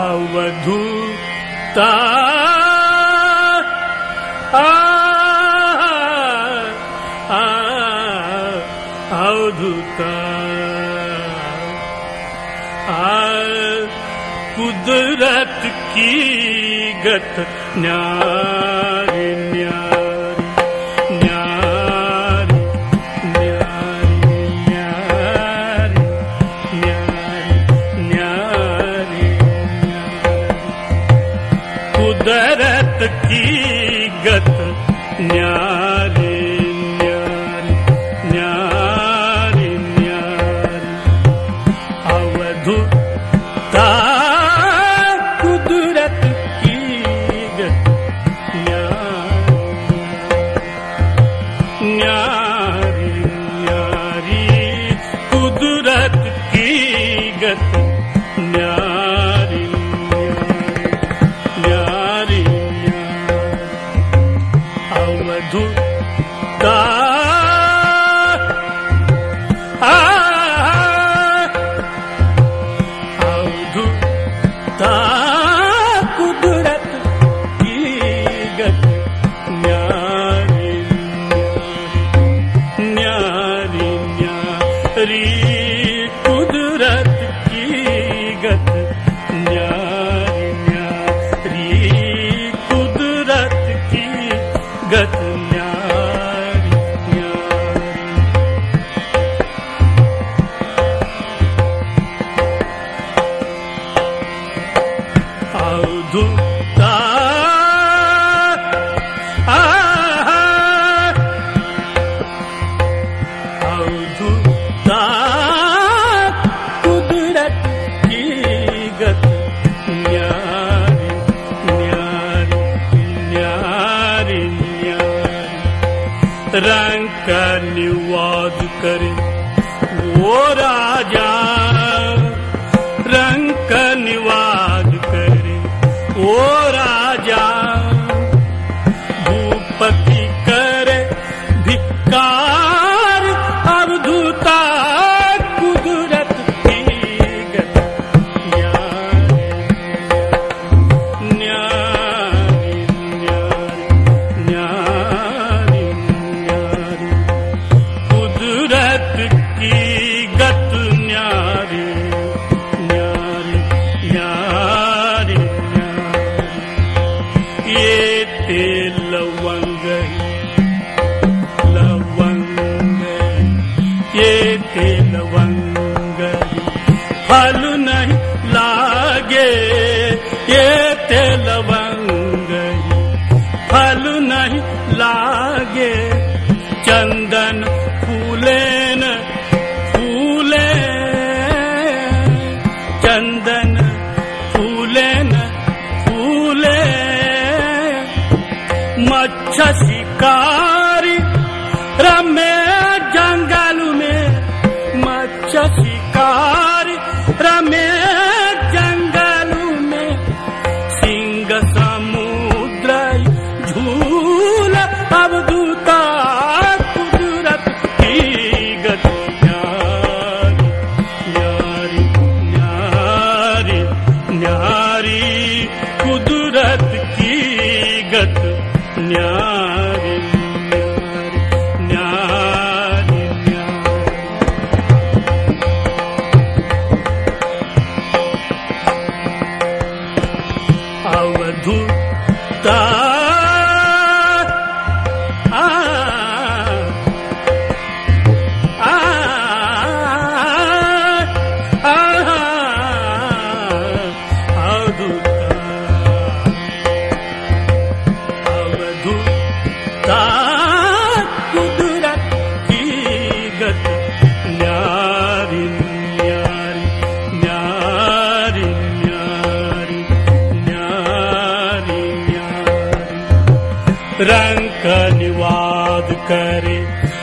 अवधूता। अवधूता। कुदरत की गत ज्ञान दरत की गत न्यारे न्यारे न्यारे न्यारे। अवधु ता कुदरत की गत न्यारे। न्यारे। போரா one Just 娘。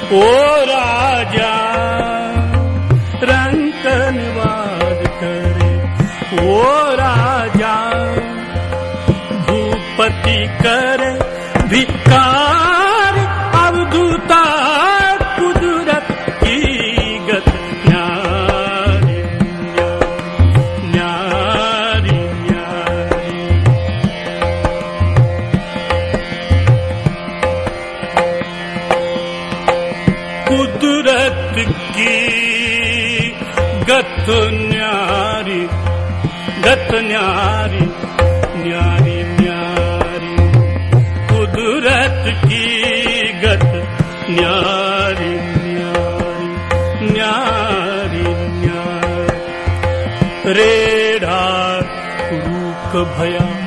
ओ राजा रंकनवाद करे। ओ राजा भूपति कर भिकार कुदरत की गत न्यारी गत न्यारी न्यारी न्यारी। कुदरत की गत न्यारी न्यारी न्यारी न्यारी। रेढ़ा भया भया।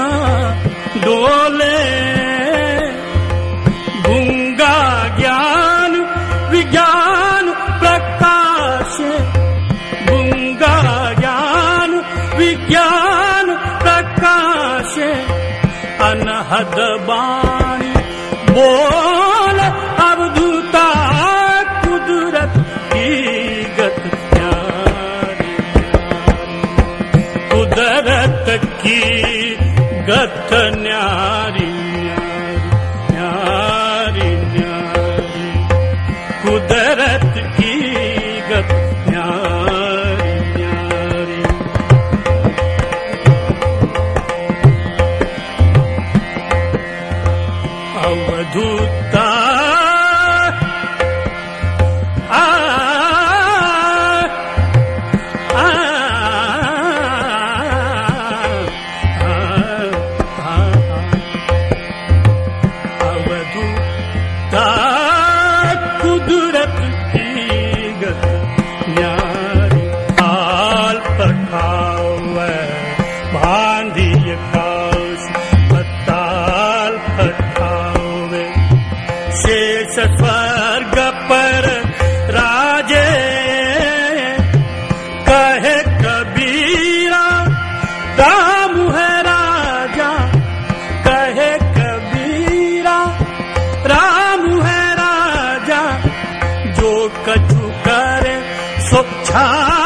मुक्ता डोले गुंगा ज्ञान विज्ञान प्रकाश। गुंगा ज्ञान विज्ञान प्रकाश। अनहद बाणी गत शेष स्वर्ग पर राजे। कहे कबीरा, राम है राजा। कहे कबीरा, राम है राजा। जो कछु करे, सो छा